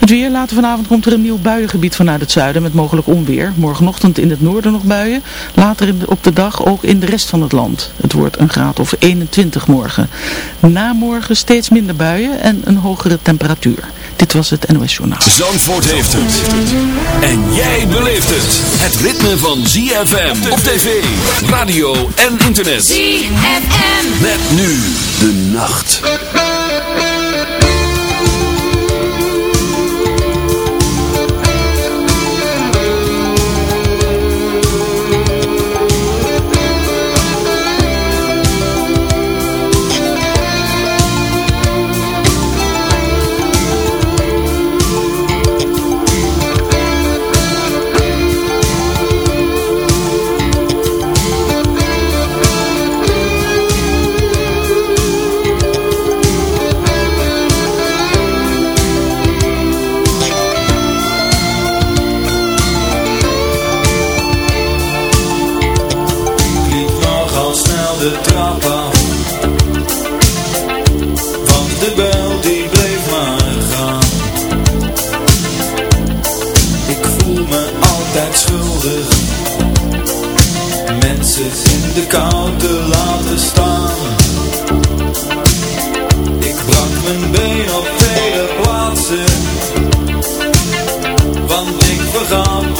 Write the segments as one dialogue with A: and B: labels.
A: Het weer, later vanavond komt er een nieuw buiengebied vanuit het zuiden met mogelijk onweer. Morgenochtend in het noorden nog buien, later op de dag ook in de rest van het land. Het wordt een graad of 21 morgen. Na morgen steeds minder buien en een hogere temperatuur. Dit was het NOS Journaal.
B: Zandvoort heeft het. En jij beleeft het. Het ritme van ZFM op tv, radio en internet. ZFM. Met nu de nacht.
C: de kou te laten staan Ik brak mijn been op vele plaatsen Want ik vergat.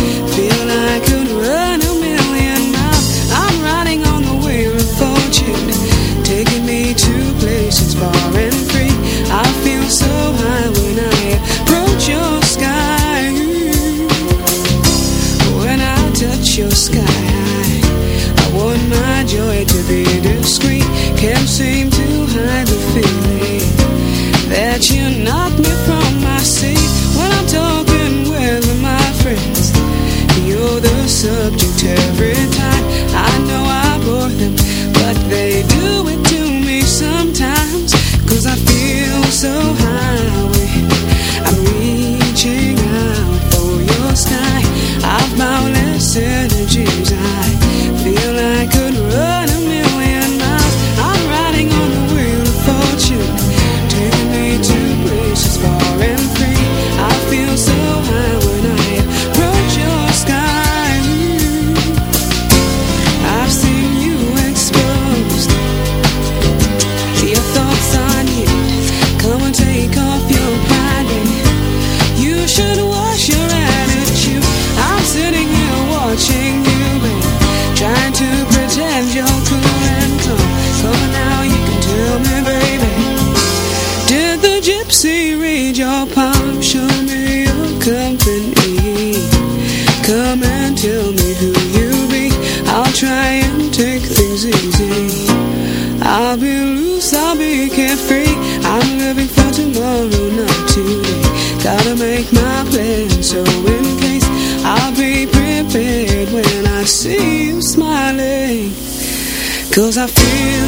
C: Cause I feel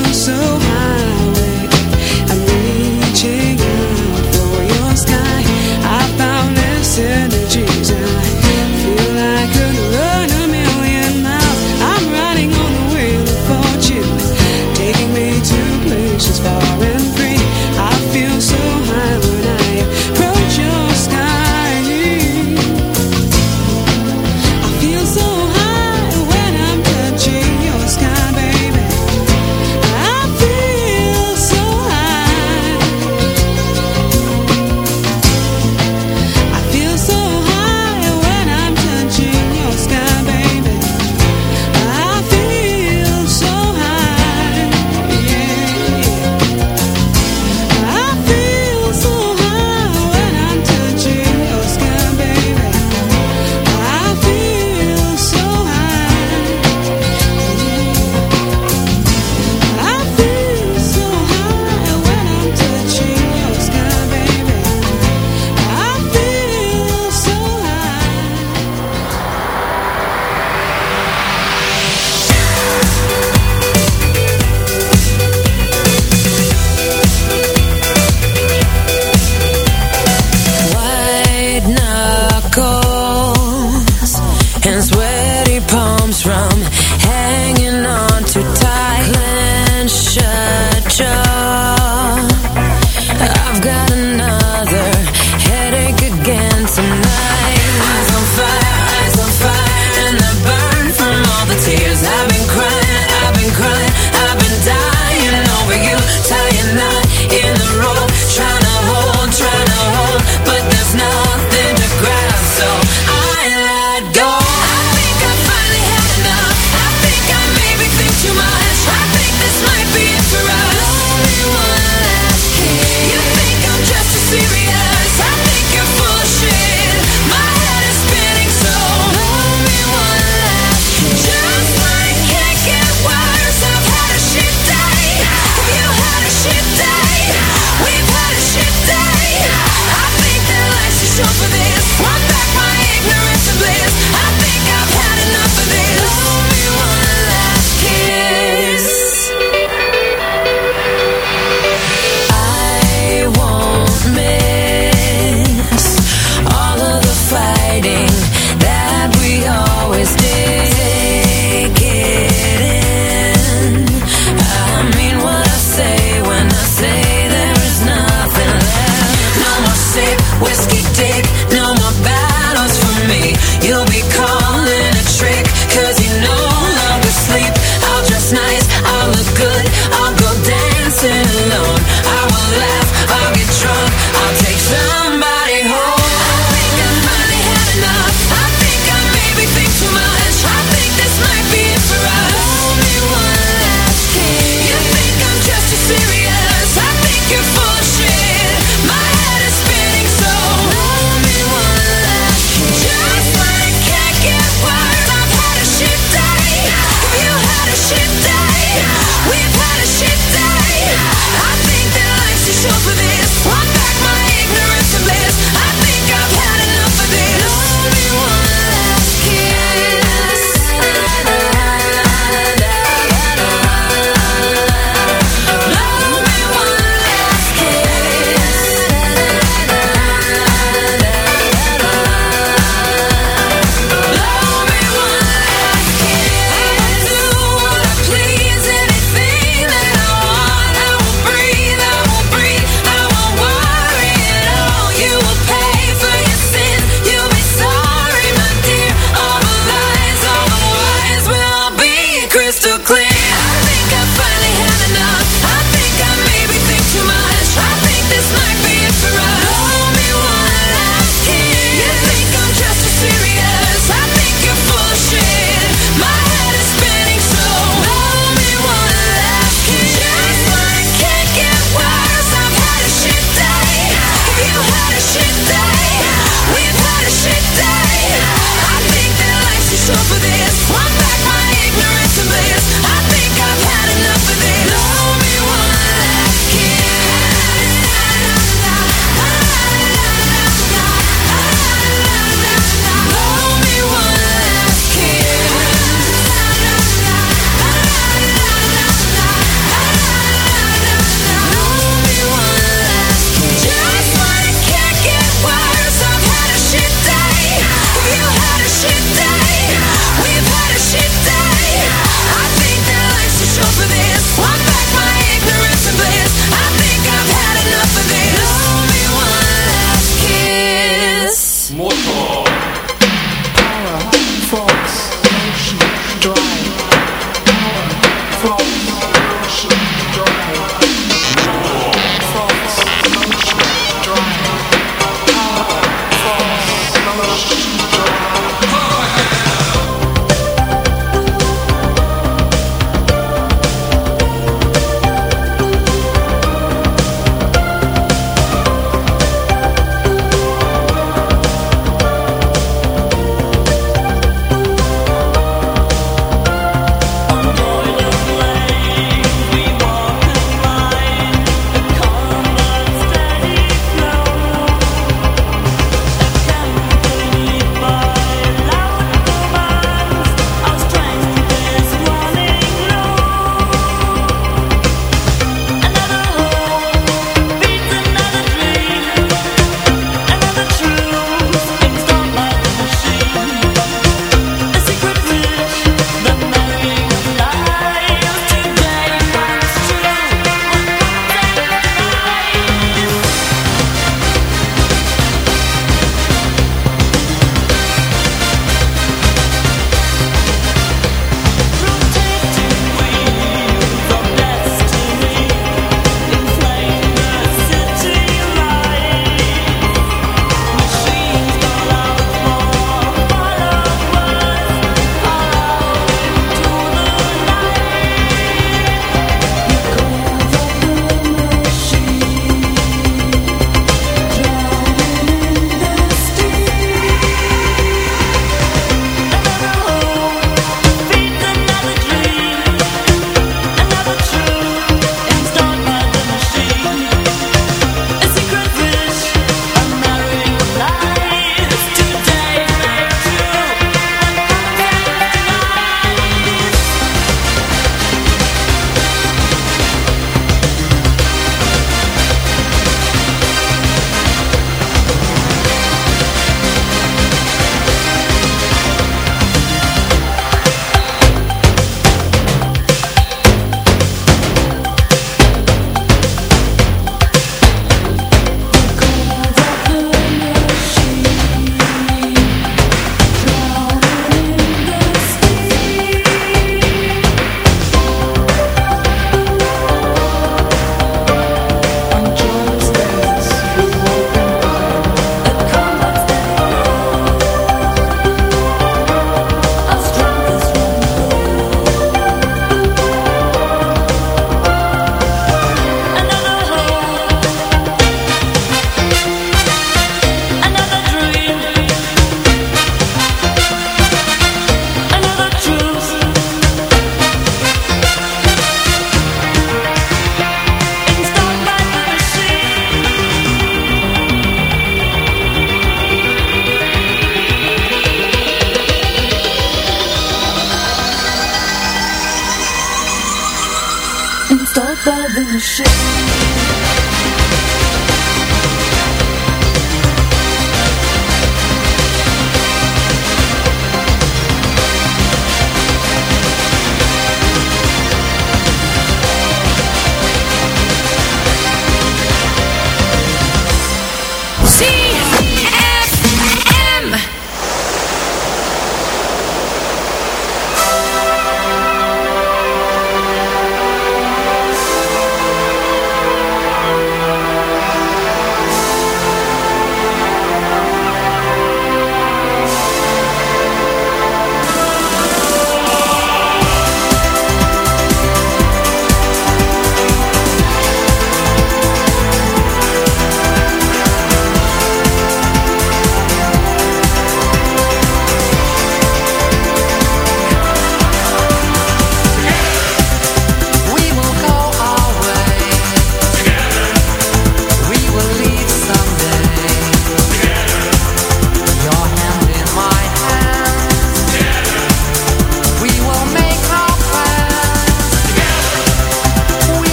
D: 是谁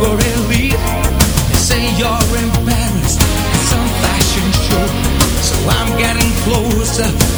E: worriedly say you're embarrassed at some fashion show. So I'm getting closer.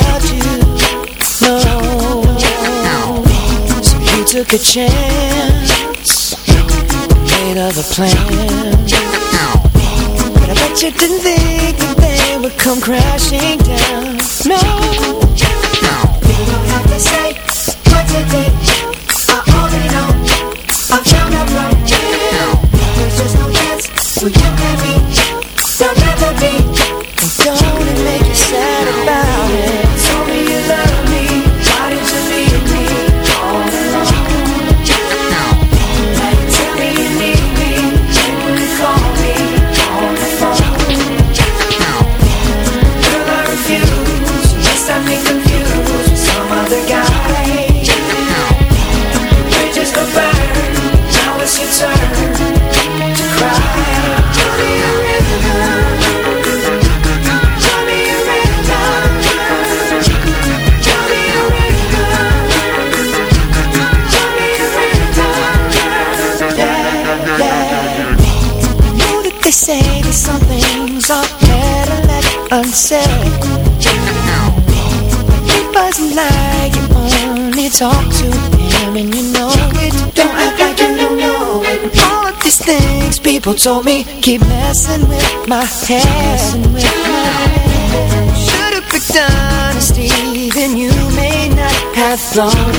F: took a chance, made of a plan. But I bet you didn't think that they would come crashing down, no. You don't have to say what you did, I already know. I found out from you There's just no chance you people told me Keep messing with my head. Should've picked honesty Then you may not have thought it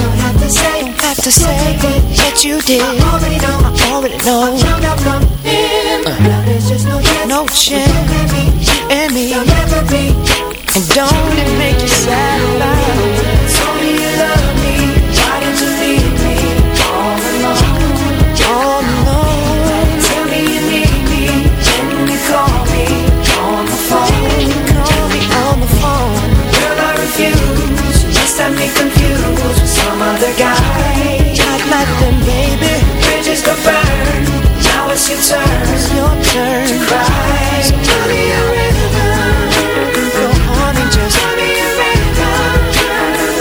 F: Don't have to say, don't have to say that you did. I already know, I already know. I found out from him. Uh-huh. Now there's just no chance. No chance. You and me There'll never be and don't it make you sad some other guy. Not like them, baby Bridges go burn Now it's your turn. It's your turn. To cry. So tell me a rhythm. Go on and just Tell me a rhythm.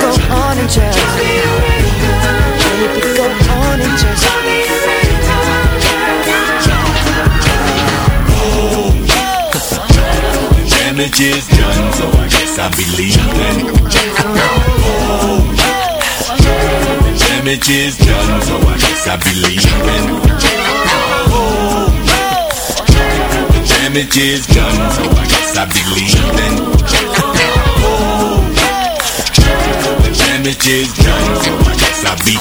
F: Go on and just Tell me a rhythm. Baby, go on and just Tell me a
G: Damage is done, so I guess I'll be leaving. Damage is done, so I guess I'll be leaving. Damage is done, so I guess I'll be leaving. Damage is done, so I guess I'll be.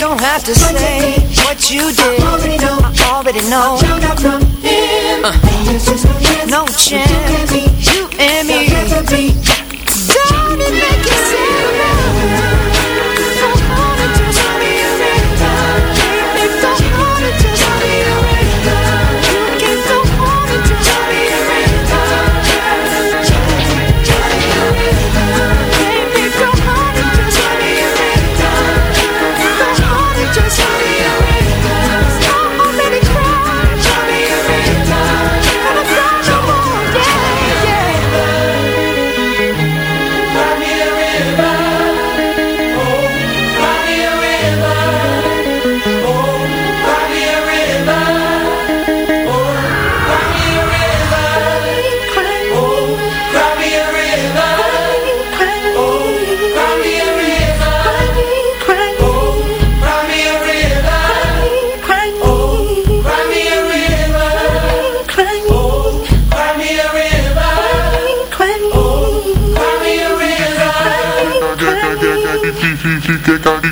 F: Don't have to say what you did. I. I already know. Uh, no chance. You and me. Don't it make you sad? Yeah.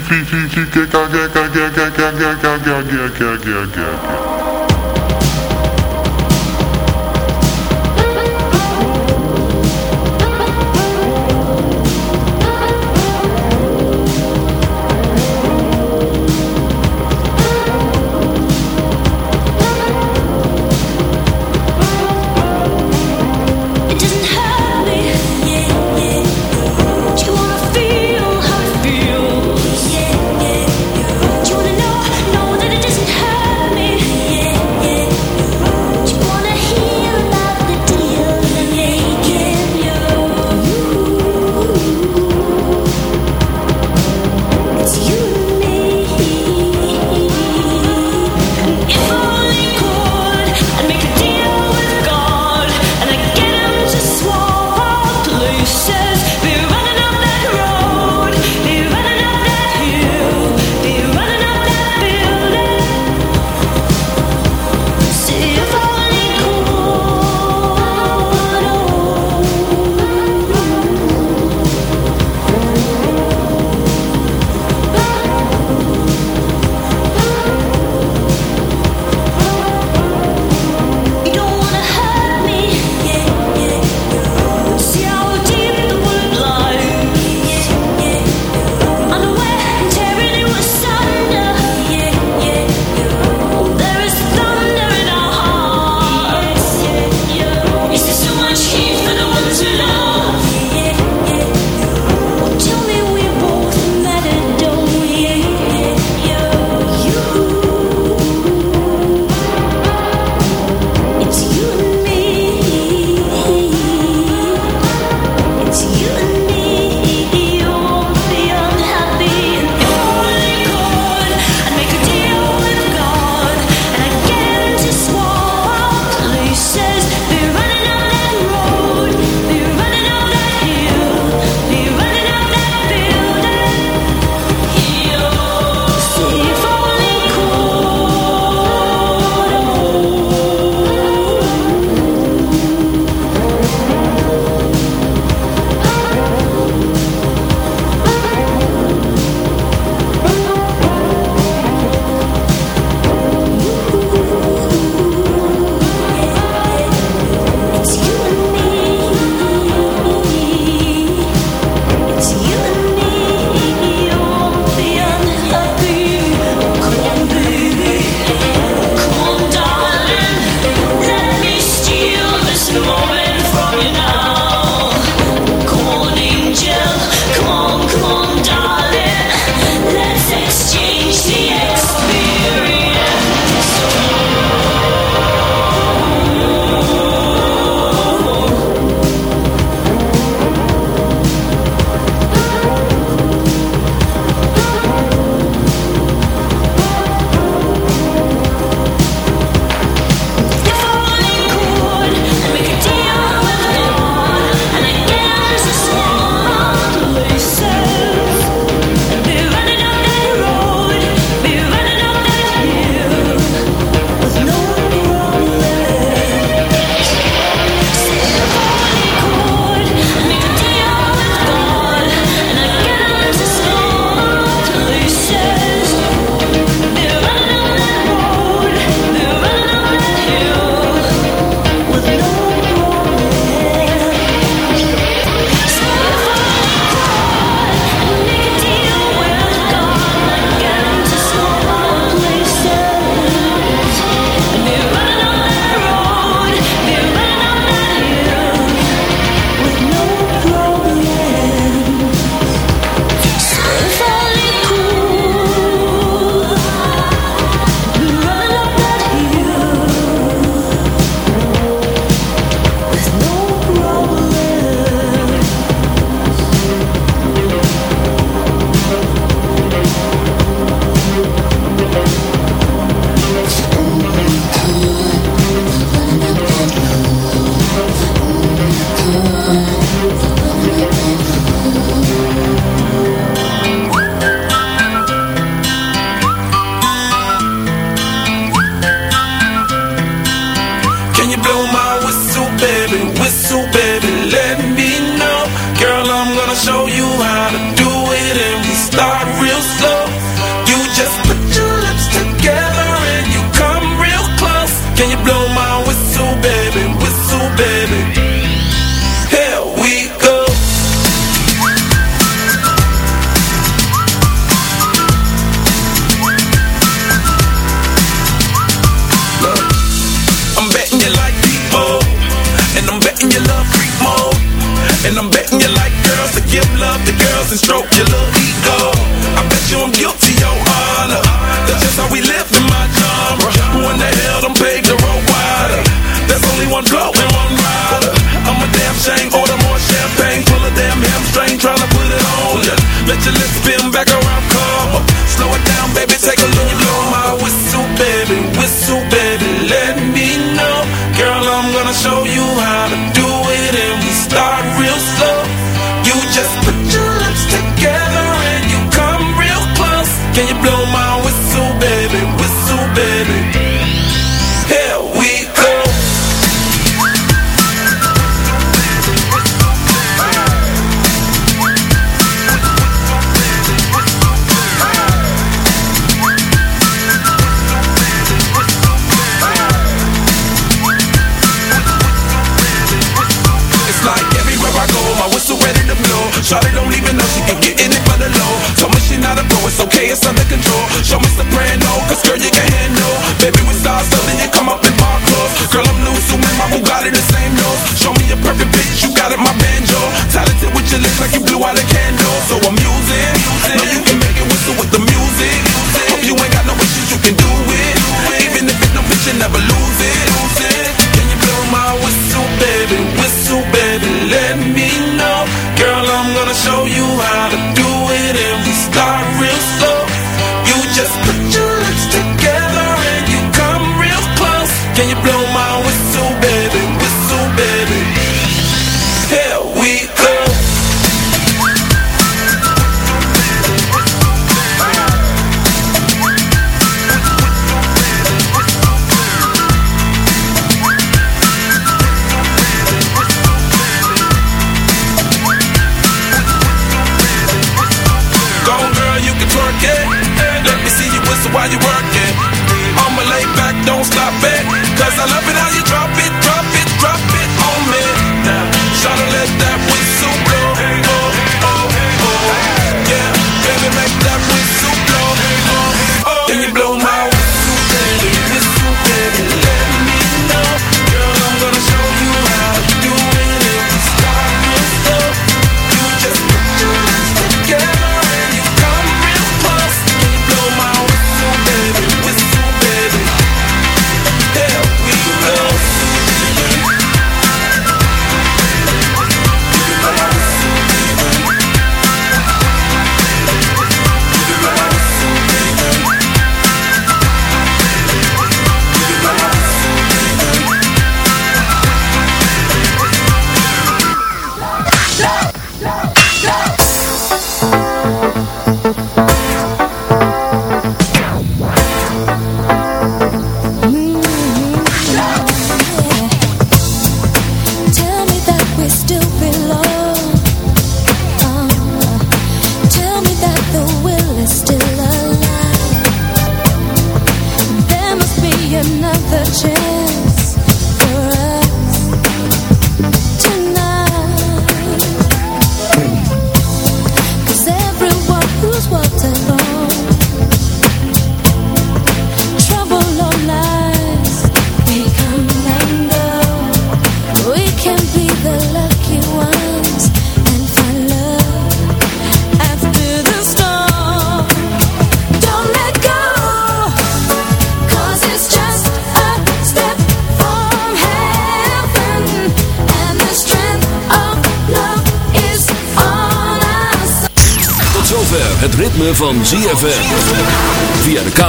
D: It